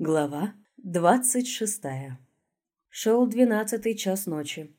Глава двадцать шестая. Шел двенадцатый час ночи.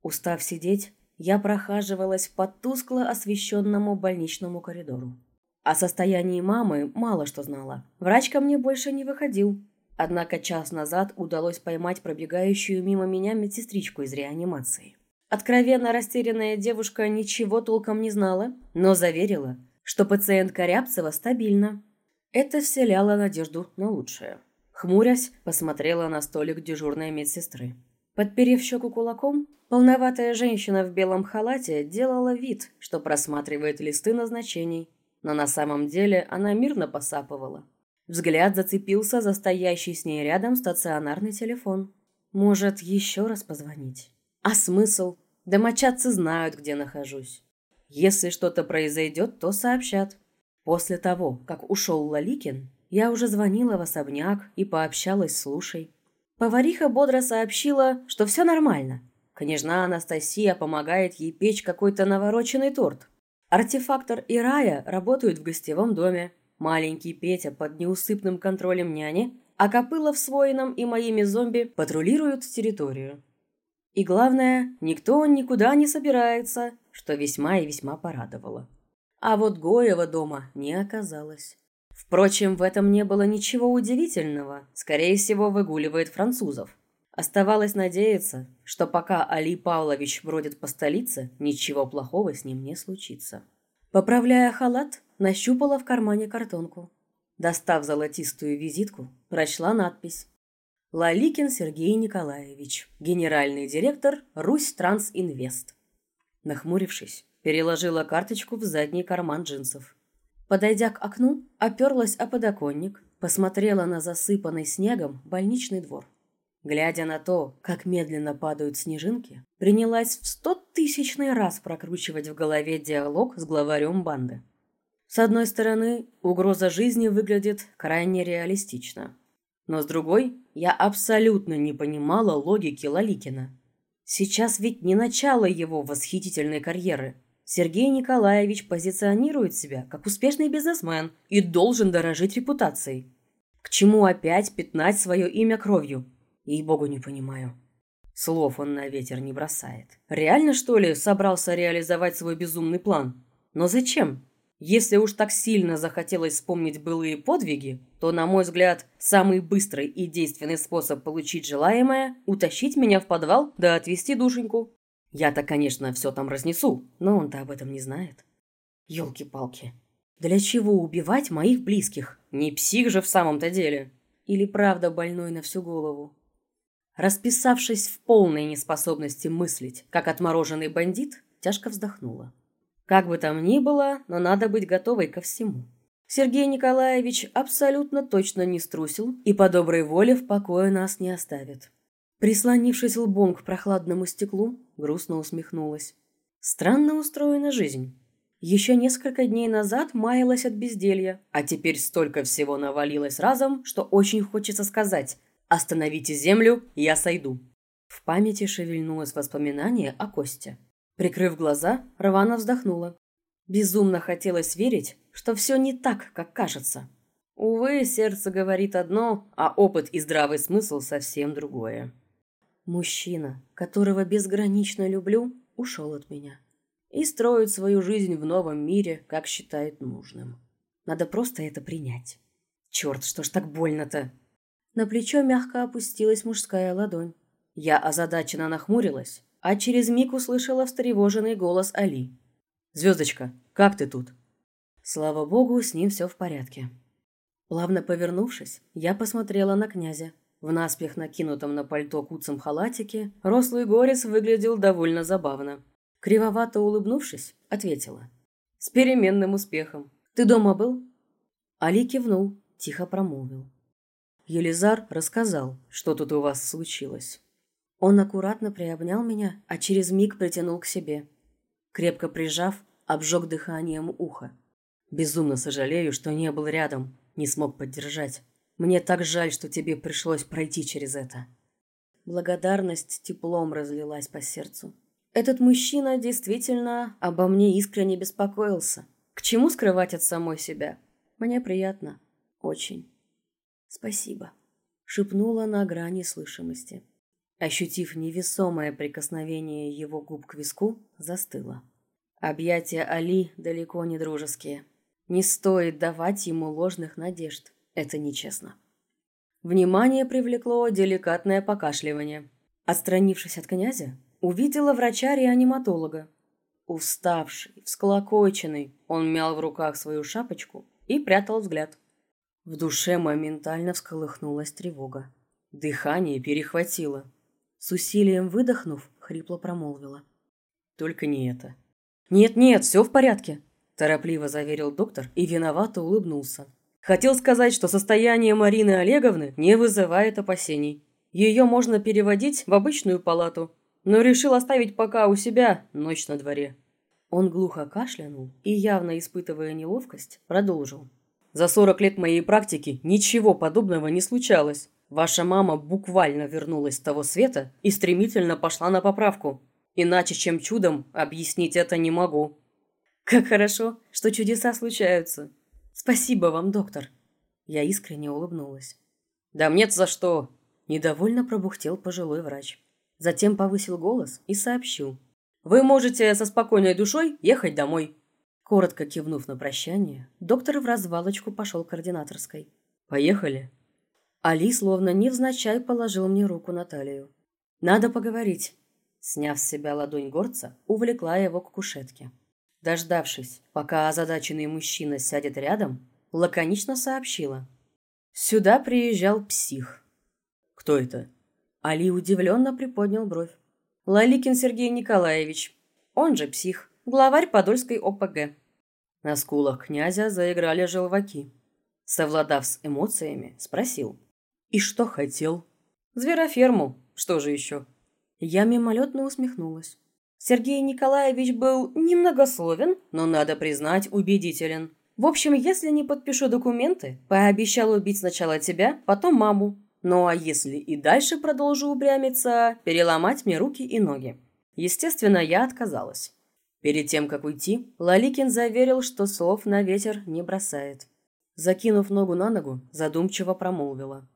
Устав сидеть, я прохаживалась по тускло освещенному больничному коридору. О состоянии мамы мало что знала. Врач ко мне больше не выходил. Однако час назад удалось поймать пробегающую мимо меня медсестричку из реанимации. Откровенно растерянная девушка ничего толком не знала, но заверила, что пациентка Рябцева стабильна. Это вселяло надежду на лучшее. Хмурясь, посмотрела на столик дежурной медсестры. Подперев щеку кулаком, полноватая женщина в белом халате делала вид, что просматривает листы назначений, но на самом деле она мирно посапывала. Взгляд зацепился за стоящий с ней рядом стационарный телефон. Может, еще раз позвонить? А смысл? Домочадцы знают, где нахожусь. Если что-то произойдет, то сообщат. После того, как ушел Лаликин, я уже звонила в особняк и пообщалась с Лушей. Повариха бодро сообщила, что все нормально. Княжна Анастасия помогает ей печь какой-то навороченный торт. Артефактор и Рая работают в гостевом доме. Маленький Петя под неусыпным контролем няни, а Копылов с воином и моими зомби патрулируют территорию. И главное, никто никуда не собирается, что весьма и весьма порадовало. А вот Гоева дома не оказалось. Впрочем, в этом не было ничего удивительного. Скорее всего, выгуливает французов. Оставалось надеяться, что пока Али Павлович бродит по столице, ничего плохого с ним не случится. Поправляя халат, нащупала в кармане картонку. Достав золотистую визитку, прочла надпись. Лаликин Сергей Николаевич, генеральный директор Русь Транс Инвест. Нахмурившись, переложила карточку в задний карман джинсов. Подойдя к окну, оперлась о подоконник, посмотрела на засыпанный снегом больничный двор. Глядя на то, как медленно падают снежинки, принялась в стотысячный раз прокручивать в голове диалог с главарем банды. С одной стороны, угроза жизни выглядит крайне реалистично. Но с другой, я абсолютно не понимала логики Лаликина. Сейчас ведь не начало его восхитительной карьеры – Сергей Николаевич позиционирует себя как успешный бизнесмен и должен дорожить репутацией. К чему опять пятнать свое имя кровью? Ей-богу, не понимаю. Слов он на ветер не бросает. Реально, что ли, собрался реализовать свой безумный план? Но зачем? Если уж так сильно захотелось вспомнить былые подвиги, то, на мой взгляд, самый быстрый и действенный способ получить желаемое – утащить меня в подвал да отвезти душеньку. Я-то, конечно, все там разнесу, но он-то об этом не знает. Ёлки-палки. Для чего убивать моих близких? Не псих же в самом-то деле. Или правда больной на всю голову? Расписавшись в полной неспособности мыслить, как отмороженный бандит, тяжко вздохнула. Как бы там ни было, но надо быть готовой ко всему. Сергей Николаевич абсолютно точно не струсил и по доброй воле в покое нас не оставит. Прислонившись лбом к прохладному стеклу, грустно усмехнулась. Странно устроена жизнь. Еще несколько дней назад маялась от безделья, а теперь столько всего навалилось разом, что очень хочется сказать «Остановите землю, я сойду». В памяти шевельнулось воспоминание о Косте. Прикрыв глаза, рвано вздохнула. Безумно хотелось верить, что все не так, как кажется. Увы, сердце говорит одно, а опыт и здравый смысл совсем другое. Мужчина, которого безгранично люблю, ушел от меня. И строит свою жизнь в новом мире, как считает нужным. Надо просто это принять. Черт, что ж так больно-то? На плечо мягко опустилась мужская ладонь. Я озадаченно нахмурилась, а через миг услышала встревоженный голос Али. «Звездочка, как ты тут?» Слава богу, с ним все в порядке. Плавно повернувшись, я посмотрела на князя. В наспех накинутом на пальто куцем халатике рослый горец выглядел довольно забавно. Кривовато улыбнувшись, ответила. «С переменным успехом. Ты дома был?» Али кивнул, тихо промолвил. Елизар рассказал, что тут у вас случилось. Он аккуратно приобнял меня, а через миг притянул к себе. Крепко прижав, обжег дыханием ухо. Безумно сожалею, что не был рядом, не смог поддержать. Мне так жаль, что тебе пришлось пройти через это. Благодарность теплом разлилась по сердцу. Этот мужчина действительно обо мне искренне беспокоился. К чему скрывать от самой себя? Мне приятно. Очень. Спасибо. шепнула на грани слышимости. Ощутив невесомое прикосновение его губ к виску, застыла. Объятия Али далеко не дружеские. Не стоит давать ему ложных надежд. Это нечестно. Внимание привлекло деликатное покашливание. Отстранившись от князя, увидела врача-реаниматолога. Уставший, всклокоченный, он мял в руках свою шапочку и прятал взгляд. В душе моментально всколыхнулась тревога. Дыхание перехватило. С усилием выдохнув, хрипло промолвила. «Только не это». «Нет-нет, все в порядке», – торопливо заверил доктор и виновато улыбнулся. Хотел сказать, что состояние Марины Олеговны не вызывает опасений. Ее можно переводить в обычную палату, но решил оставить пока у себя ночь на дворе. Он глухо кашлянул и, явно испытывая неловкость, продолжил. «За сорок лет моей практики ничего подобного не случалось. Ваша мама буквально вернулась с того света и стремительно пошла на поправку. Иначе, чем чудом, объяснить это не могу». «Как хорошо, что чудеса случаются», «Спасибо вам, доктор!» Я искренне улыбнулась. «Да мне-то за что!» Недовольно пробухтел пожилой врач. Затем повысил голос и сообщил. «Вы можете со спокойной душой ехать домой». Коротко кивнув на прощание, доктор в развалочку пошел к ординаторской. «Поехали». Али словно невзначай положил мне руку на талию. «Надо поговорить». Сняв с себя ладонь горца, увлекла его к кушетке. Дождавшись, пока озадаченный мужчина сядет рядом, лаконично сообщила. «Сюда приезжал псих». «Кто это?» Али удивленно приподнял бровь. «Лаликин Сергей Николаевич. Он же псих, главарь Подольской ОПГ». На скулах князя заиграли желваки. Совладав с эмоциями, спросил. «И что хотел?» «Звероферму. Что же еще?» Я мимолетно усмехнулась. Сергей Николаевич был немногословен, но, надо признать, убедителен. В общем, если не подпишу документы, пообещал убить сначала тебя, потом маму. Ну а если и дальше продолжу упрямиться, переломать мне руки и ноги. Естественно, я отказалась. Перед тем, как уйти, Лаликин заверил, что слов на ветер не бросает. Закинув ногу на ногу, задумчиво промолвила.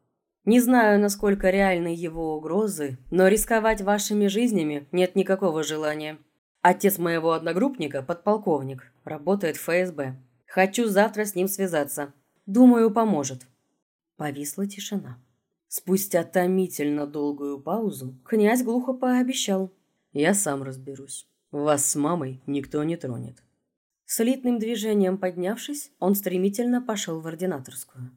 Не знаю, насколько реальны его угрозы, но рисковать вашими жизнями нет никакого желания. Отец моего одногруппника, подполковник, работает в ФСБ. Хочу завтра с ним связаться. Думаю, поможет». Повисла тишина. Спустя томительно долгую паузу князь глухо пообещал. «Я сам разберусь. Вас с мамой никто не тронет». Слитным движением поднявшись, он стремительно пошел в ординаторскую.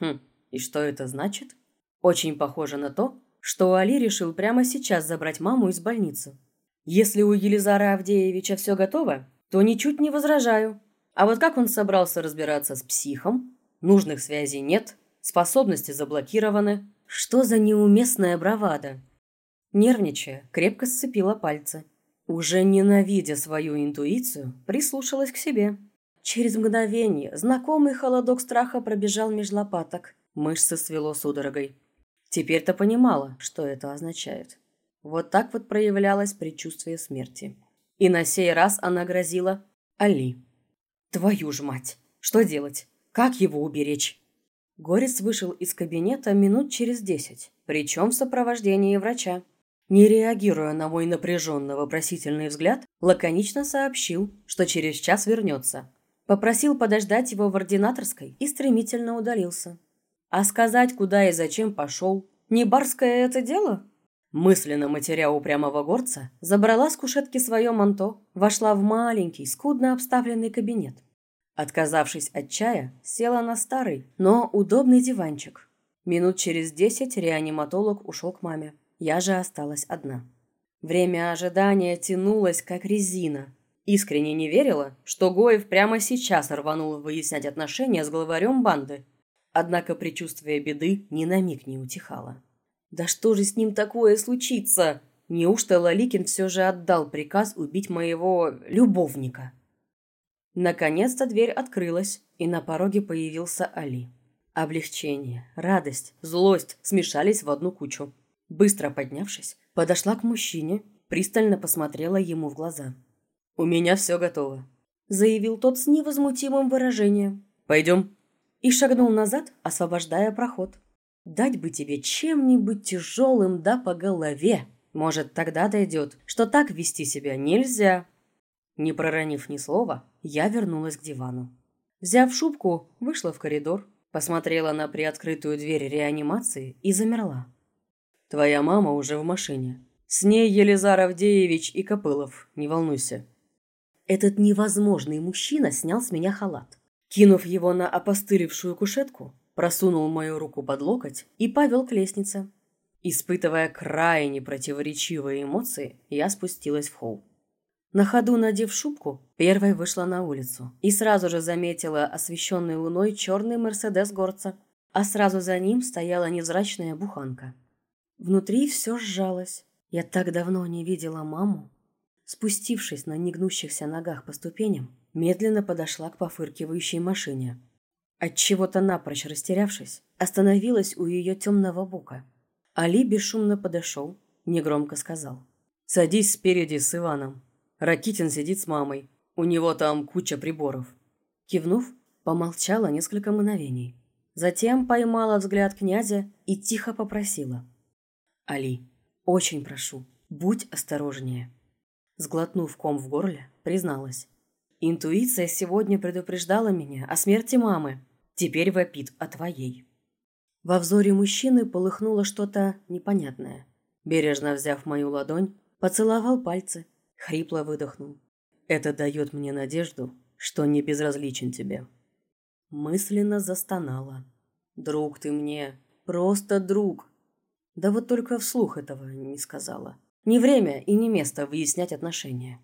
«Хм, и что это значит?» Очень похоже на то, что Али решил прямо сейчас забрать маму из больницы. Если у Елизара Авдеевича все готово, то ничуть не возражаю. А вот как он собрался разбираться с психом? Нужных связей нет, способности заблокированы. Что за неуместная бравада? Нервничая, крепко сцепила пальцы. Уже ненавидя свою интуицию, прислушалась к себе. Через мгновение знакомый холодок страха пробежал меж лопаток. Мышцы свело судорогой. Теперь-то понимала, что это означает. Вот так вот проявлялось предчувствие смерти. И на сей раз она грозила Али. «Твою ж мать! Что делать? Как его уберечь?» Горец вышел из кабинета минут через десять, причем в сопровождении врача. Не реагируя на мой напряженно вопросительный взгляд, лаконично сообщил, что через час вернется. Попросил подождать его в ординаторской и стремительно удалился. А сказать, куда и зачем пошел, не барское это дело? Мысленно матеря упрямого горца, забрала с кушетки свое манто, вошла в маленький, скудно обставленный кабинет. Отказавшись от чая, села на старый, но удобный диванчик. Минут через десять реаниматолог ушел к маме. Я же осталась одна. Время ожидания тянулось, как резина. Искренне не верила, что Гоев прямо сейчас рванул выяснять отношения с главарем банды. Однако предчувствие беды ни на миг не утихало. «Да что же с ним такое случится? Неужто Лаликин все же отдал приказ убить моего любовника?» Наконец-то дверь открылась, и на пороге появился Али. Облегчение, радость, злость смешались в одну кучу. Быстро поднявшись, подошла к мужчине, пристально посмотрела ему в глаза. «У меня все готово», — заявил тот с невозмутимым выражением. «Пойдем» и шагнул назад, освобождая проход. Дать бы тебе чем-нибудь тяжелым да по голове. Может, тогда дойдет, что так вести себя нельзя. Не проронив ни слова, я вернулась к дивану. Взяв шубку, вышла в коридор, посмотрела на приоткрытую дверь реанимации и замерла. «Твоя мама уже в машине. С ней Елизар Авдеевич и Копылов, не волнуйся». Этот невозможный мужчина снял с меня халат. Кинув его на опостылевшую кушетку, просунул мою руку под локоть и повел к лестнице. Испытывая крайне противоречивые эмоции, я спустилась в холл. На ходу надев шубку, первой вышла на улицу и сразу же заметила освещенный луной черный Мерседес горца, а сразу за ним стояла невзрачная буханка. Внутри все сжалось. Я так давно не видела маму. Спустившись на негнущихся ногах по ступеням, медленно подошла к пофыркивающей машине. От чего то напрочь растерявшись, остановилась у ее темного бока. Али бесшумно подошел, негромко сказал. «Садись спереди с Иваном. Ракитин сидит с мамой. У него там куча приборов». Кивнув, помолчала несколько мгновений. Затем поймала взгляд князя и тихо попросила. «Али, очень прошу, будь осторожнее». Сглотнув ком в горле, призналась. Интуиция сегодня предупреждала меня о смерти мамы. Теперь вопит о твоей. Во взоре мужчины полыхнуло что-то непонятное. Бережно взяв мою ладонь, поцеловал пальцы, хрипло выдохнул. Это дает мне надежду, что не безразличен тебе. Мысленно застонала. Друг ты мне, просто друг. Да вот только вслух этого не сказала. Не время и не место выяснять отношения.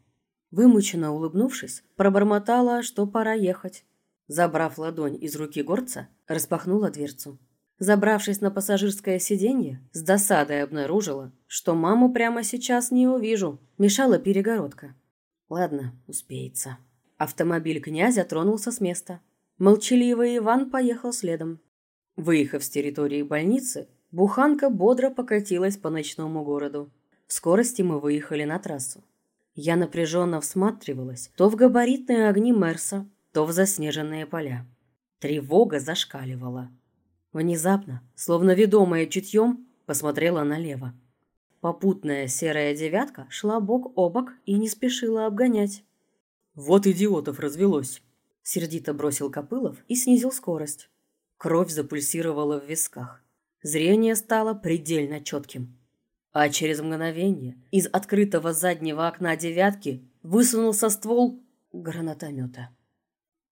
Вымученно улыбнувшись, пробормотала, что пора ехать. Забрав ладонь из руки горца, распахнула дверцу. Забравшись на пассажирское сиденье, с досадой обнаружила, что маму прямо сейчас не увижу. Мешала перегородка. Ладно, успеется. Автомобиль князя тронулся с места. Молчаливый Иван поехал следом. Выехав с территории больницы, буханка бодро покатилась по ночному городу. В скорости мы выехали на трассу. Я напряженно всматривалась то в габаритные огни Мерса, то в заснеженные поля. Тревога зашкаливала. Внезапно, словно ведомая чутьем, посмотрела налево. Попутная серая девятка шла бок о бок и не спешила обгонять. «Вот идиотов развелось!» Сердито бросил Копылов и снизил скорость. Кровь запульсировала в висках. Зрение стало предельно четким. А через мгновение из открытого заднего окна девятки высунулся ствол гранатомета.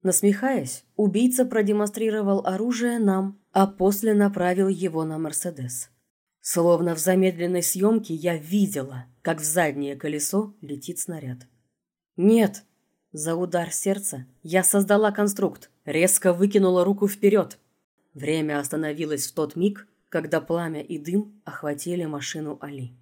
Насмехаясь, убийца продемонстрировал оружие нам, а после направил его на «Мерседес». Словно в замедленной съемке я видела, как в заднее колесо летит снаряд. «Нет!» За удар сердца я создала конструкт, резко выкинула руку вперед. Время остановилось в тот миг, когда пламя и дым охватили машину Али.